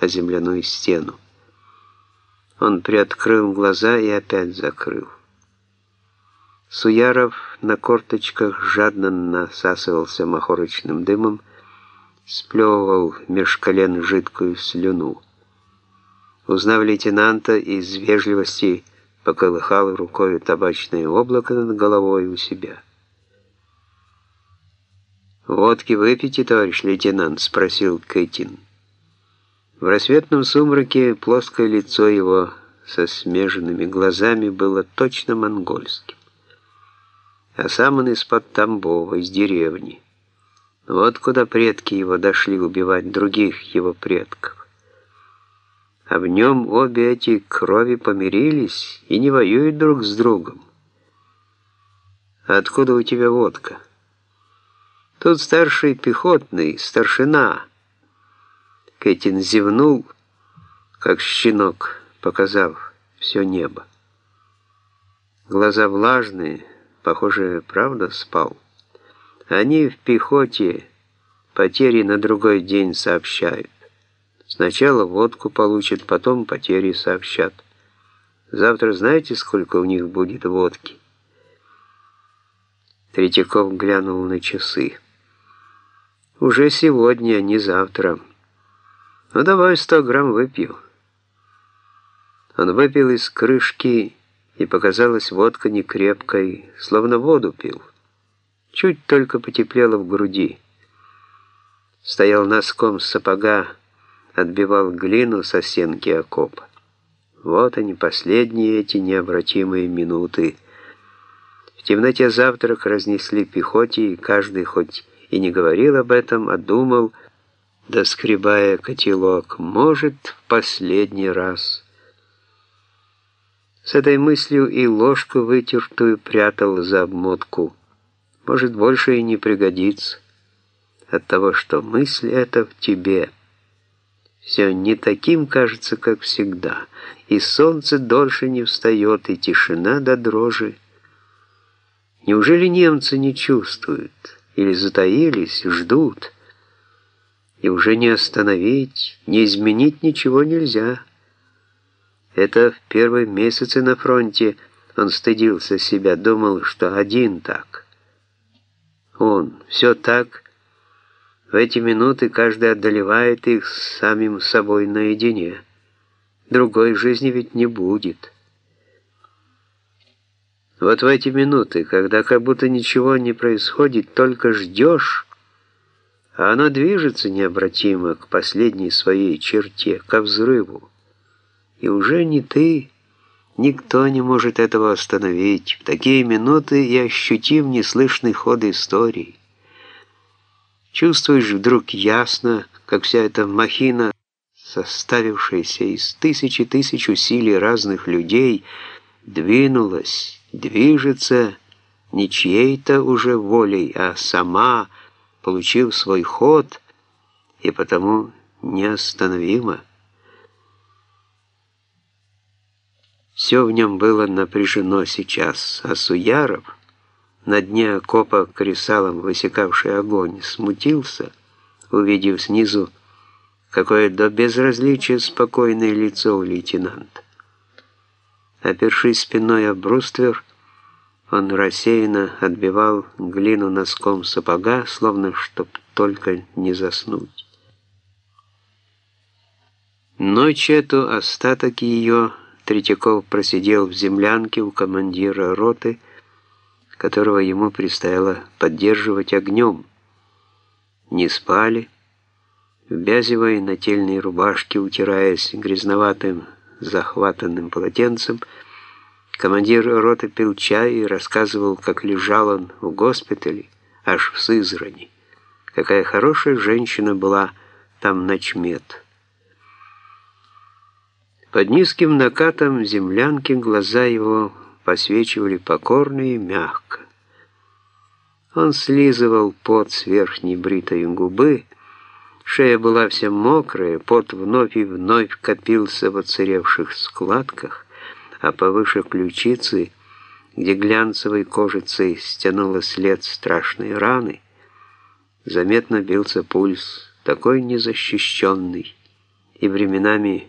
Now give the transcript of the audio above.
о земляную стену. Он приоткрыл глаза и опять закрыл. Суяров на корточках жадно насасывался махорочным дымом, сплевывал меж колен жидкую слюну. Узнав лейтенанта, из вежливости поколыхал рукой табачное облако над головой у себя. «Водки выпейте, товарищ лейтенант?» — спросил Кэтин. В рассветном сумраке плоское лицо его со смеженными глазами было точно монгольским. А сам он из-под Тамбова, из деревни. Вот куда предки его дошли убивать других его предков. А в нем обе эти крови помирились и не воюют друг с другом. откуда у тебя водка? Тут старший пехотный, старшина. Кэтин зевнул, как щенок, показав все небо. Глаза влажные, похоже, правда спал. Они в пехоте потери на другой день сообщают. Сначала водку получат, потом потери сообщат. Завтра знаете, сколько у них будет водки? Третьяков глянул на часы. Уже сегодня, не завтра. Ну давай сто грамм выпью. Он выпил из крышки, и показалась водка не крепкой, словно воду пил. Чуть только потеплело в груди. Стоял носком сапога, отбивал глину со стенки окопа. Вот они, последние эти необратимые минуты. В темноте завтрак разнесли пехоте, и каждый хоть и не говорил об этом, а думал, доскребая котелок, может, в последний раз. С этой мыслью и ложку вытертую прятал за обмотку. Может, больше и не пригодится от того, что мысль эта в тебе – все не таким кажется, как всегда, и солнце дольше не встает, и тишина до дрожи. Неужели немцы не чувствуют, или затаились, ждут, и уже не остановить, не изменить ничего нельзя? Это в первые месяцы на фронте он стыдился себя, думал, что один так. Он, все так, в эти минуты каждый одолевает их с самим собой наедине. Другой жизни ведь не будет. Вот в эти минуты, когда как будто ничего не происходит, только ждешь, а оно движется необратимо к последней своей черте, ко взрыву. И уже не ты, никто не может этого остановить. В такие минуты и ощутим неслышный ход истории. Чувствуешь вдруг ясно, как вся эта махина, составившаяся из тысячи тысяч усилий разных людей, двинулась, движется не чьей-то уже волей, а сама, получив свой ход, и потому неостановима. Все в нем было напряжено сейчас, а Суяров — на дне окопа кресалом высекавший огонь, смутился, увидев снизу, какое до безразличия спокойное лицо у лейтенанта. Опершись спиной об бруствер, он рассеянно отбивал глину носком сапога, словно чтоб только не заснуть. Ночь эту, остаток ее, Третьяков просидел в землянке у командира роты, которого ему предстояло поддерживать огнем. Не спали, в бязевой нательной рубашке, утираясь грязноватым захватанным полотенцем, командир роты пил чай и рассказывал, как лежал он в госпитале, аж в Сызрани. Какая хорошая женщина была там ночмед. Под низким накатом землянки глаза его посвечивали покорно и мягко. Он слизывал пот с верхней бритой губы, шея была вся мокрая, пот вновь и вновь копился в оцаревших складках, а повыше ключицы, где глянцевой кожицей стянула след страшной раны, заметно бился пульс, такой незащищенный и временами